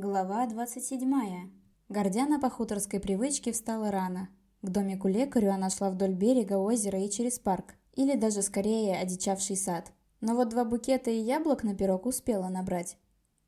Глава 27. Гордяна по хуторской привычке встала рано. К домику лекарю она шла вдоль берега озера и через парк, или даже скорее одичавший сад. Но вот два букета и яблок на пирог успела набрать.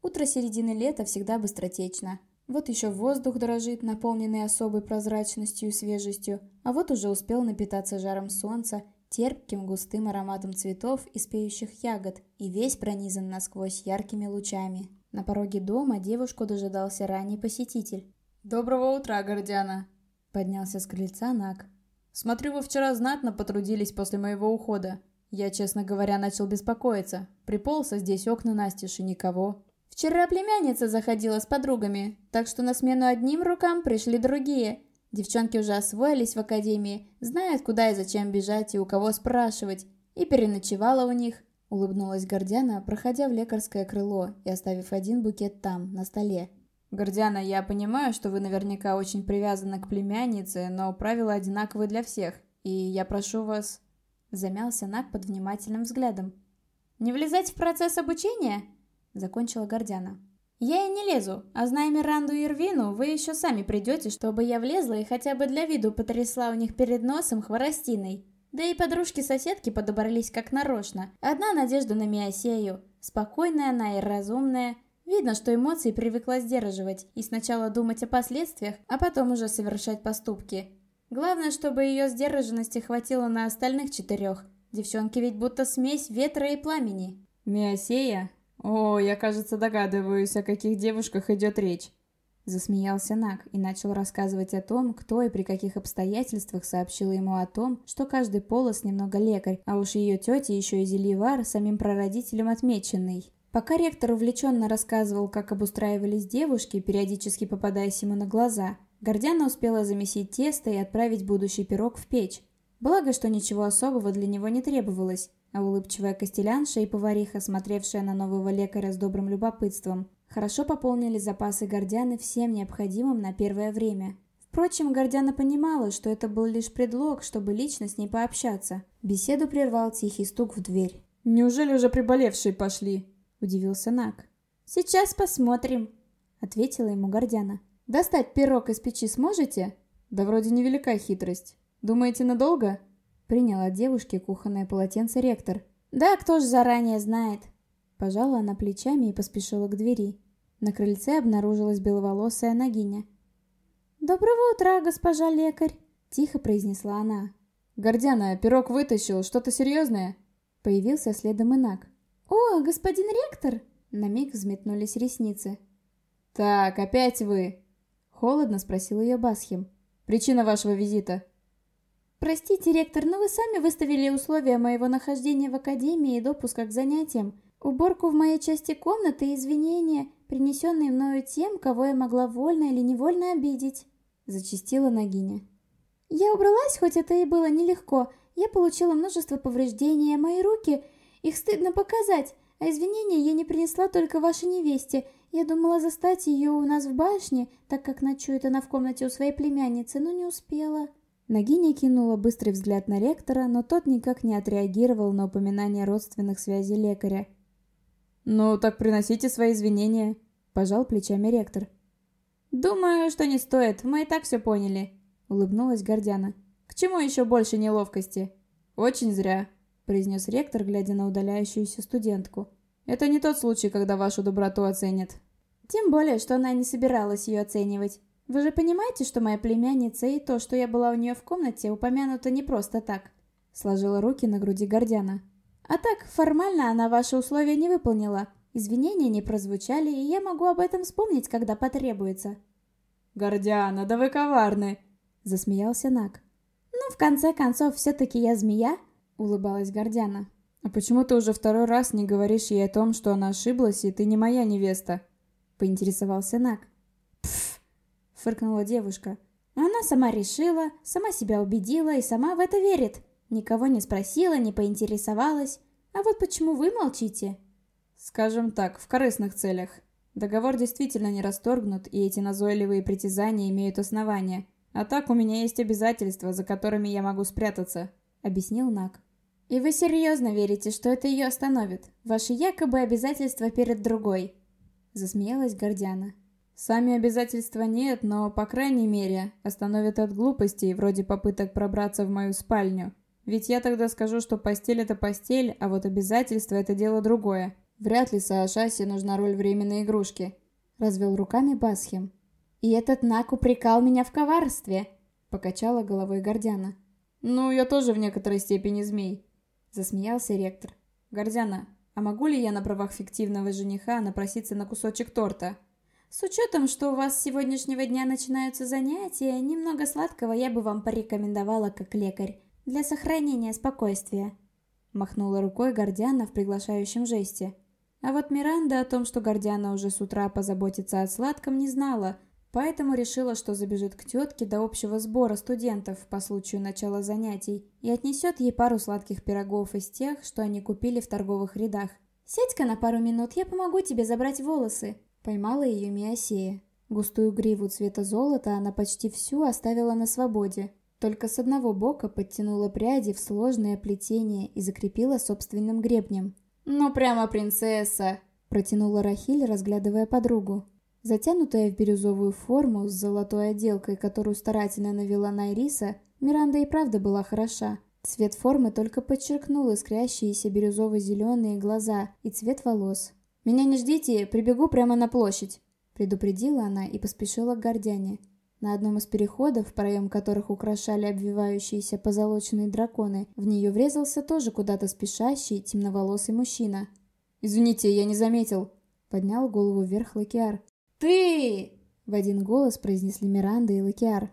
Утро середины лета всегда быстротечно. Вот еще воздух дрожит, наполненный особой прозрачностью и свежестью, а вот уже успел напитаться жаром солнца, терпким густым ароматом цветов и спеющих ягод, и весь пронизан насквозь яркими лучами. На пороге дома девушку дожидался ранний посетитель. «Доброго утра, Гордяна!» Поднялся с крыльца Нак. «Смотрю, вы вчера знатно потрудились после моего ухода. Я, честно говоря, начал беспокоиться. Приполза здесь окна настежь и никого». «Вчера племянница заходила с подругами, так что на смену одним рукам пришли другие. Девчонки уже освоились в академии, знают, куда и зачем бежать и у кого спрашивать. И переночевала у них. Улыбнулась Гордяна, проходя в лекарское крыло и оставив один букет там, на столе. «Гордяна, я понимаю, что вы наверняка очень привязаны к племяннице, но правила одинаковые для всех, и я прошу вас...» Замялся Нак под внимательным взглядом. «Не влезать в процесс обучения?» Закончила Гордяна. «Я и не лезу, а зная Миранду и Ирвину, вы еще сами придете, чтобы я влезла и хотя бы для виду потрясла у них перед носом хворостиной. Да и подружки-соседки подобрались как нарочно. Одна надежда на Миосею. Спокойная она и разумная. Видно, что эмоции привыкла сдерживать и сначала думать о последствиях, а потом уже совершать поступки. Главное, чтобы ее сдержанности хватило на остальных четырех. Девчонки ведь будто смесь ветра и пламени. Миосея? О, я, кажется, догадываюсь, о каких девушках идет речь. Засмеялся Нак и начал рассказывать о том, кто и при каких обстоятельствах сообщил ему о том, что каждый полос немного лекарь, а уж ее тетя еще и Зельевар, самим прародителем отмеченный. Пока ректор увлеченно рассказывал, как обустраивались девушки, периодически попадаясь ему на глаза, Гордяна успела замесить тесто и отправить будущий пирог в печь. Благо, что ничего особого для него не требовалось, а улыбчивая костелянша и повариха, смотревшая на нового лекаря с добрым любопытством, Хорошо пополнили запасы Гордяны всем необходимым на первое время. Впрочем, Гордяна понимала, что это был лишь предлог, чтобы лично с ней пообщаться. Беседу прервал тихий стук в дверь. «Неужели уже приболевшие пошли?» – удивился Нак. «Сейчас посмотрим», – ответила ему Гордяна. «Достать пирог из печи сможете?» «Да вроде невелика хитрость. Думаете, надолго?» Принял от девушки кухонное полотенце ректор. «Да, кто ж заранее знает?» Пожала она плечами и поспешила к двери. На крыльце обнаружилась беловолосая Нагиня. «Доброго утра, госпожа лекарь!» — тихо произнесла она. «Гордяна, пирог вытащил, что-то серьезное?» Появился следом инак. «О, господин ректор!» На миг взметнулись ресницы. «Так, опять вы?» Холодно спросил ее Басхим. «Причина вашего визита?» «Простите, ректор, но вы сами выставили условия моего нахождения в академии и допуска к занятиям. Уборку в моей части комнаты и извинения, принесенные мною тем, кого я могла вольно или невольно обидеть», — зачастила Нагиня. «Я убралась, хоть это и было нелегко. Я получила множество повреждений, а мои руки... Их стыдно показать, а извинения я не принесла только вашей невесте. Я думала застать ее у нас в башне, так как ночует она в комнате у своей племянницы, но не успела». Нагиня кинула быстрый взгляд на ректора, но тот никак не отреагировал на упоминание родственных связей лекаря. «Ну, так приносите свои извинения», — пожал плечами ректор. «Думаю, что не стоит, мы и так все поняли», — улыбнулась Гордяна. «К чему еще больше неловкости?» «Очень зря», — произнес ректор, глядя на удаляющуюся студентку. «Это не тот случай, когда вашу доброту оценят». «Тем более, что она не собиралась ее оценивать. Вы же понимаете, что моя племянница и то, что я была у нее в комнате, упомянуто не просто так?» Сложила руки на груди Гордяна. А так, формально она ваши условия не выполнила. Извинения не прозвучали, и я могу об этом вспомнить, когда потребуется. «Гордиана, да вы коварны!» — засмеялся Нак. «Ну, в конце концов, все-таки я змея?» — улыбалась Гордяна. «А почему ты уже второй раз не говоришь ей о том, что она ошиблась, и ты не моя невеста?» — поинтересовался Нак. «Пф!» — фыркнула девушка. «Она сама решила, сама себя убедила и сама в это верит. Никого не спросила, не поинтересовалась. А вот почему вы молчите? Скажем так, в корыстных целях. Договор действительно не расторгнут, и эти назойливые притязания имеют основания. А так у меня есть обязательства, за которыми я могу спрятаться», — объяснил Нак. «И вы серьезно верите, что это ее остановит? Ваши якобы обязательства перед другой?» Засмеялась Гордяна. Сами обязательства нет, но, по крайней мере, остановят от глупостей, вроде попыток пробраться в мою спальню. Ведь я тогда скажу, что постель — это постель, а вот обязательства — это дело другое. Вряд ли Саашасе нужна роль временной игрушки. Развел руками Басхим. «И этот Нак упрекал меня в коварстве!» Покачала головой Гордяна. «Ну, я тоже в некоторой степени змей», — засмеялся ректор. «Гордяна, а могу ли я на правах фиктивного жениха напроситься на кусочек торта?» «С учетом, что у вас с сегодняшнего дня начинаются занятия, немного сладкого я бы вам порекомендовала как лекарь, для сохранения спокойствия», — махнула рукой Гордяна в приглашающем жесте. А вот Миранда о том, что Гордяна уже с утра позаботится о сладком, не знала — Поэтому решила, что забежит к тетке до общего сбора студентов по случаю начала занятий и отнесет ей пару сладких пирогов из тех, что они купили в торговых рядах. «Сядь-ка на пару минут, я помогу тебе забрать волосы», — поймала ее Миосея. Густую гриву цвета золота она почти всю оставила на свободе, только с одного бока подтянула пряди в сложное плетение и закрепила собственным гребнем. «Ну прямо принцесса!» — протянула Рахиль, разглядывая подругу. Затянутая в бирюзовую форму с золотой отделкой, которую старательно навела Найриса, Миранда и правда была хороша. Цвет формы только подчеркнул искрящиеся бирюзово-зеленые глаза и цвет волос. «Меня не ждите, прибегу прямо на площадь», — предупредила она и поспешила к Гордяне. На одном из переходов, проем которых украшали обвивающиеся позолоченные драконы, в нее врезался тоже куда-то спешащий темноволосый мужчина. «Извините, я не заметил», — поднял голову вверх Лакиар. «Ты!» — в один голос произнесли Миранда и Лакиар.